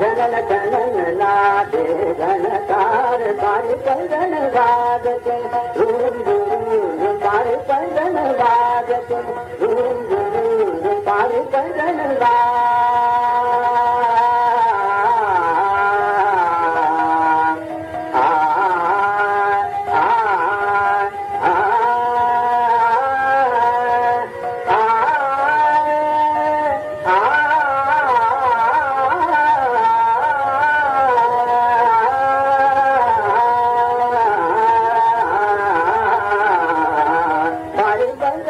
गणन करण लादे गणकार पाण पजनवाद ते पाण पार पाण पजनवा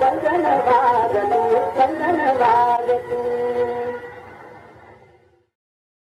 पंग वागनवानल गनल लागारे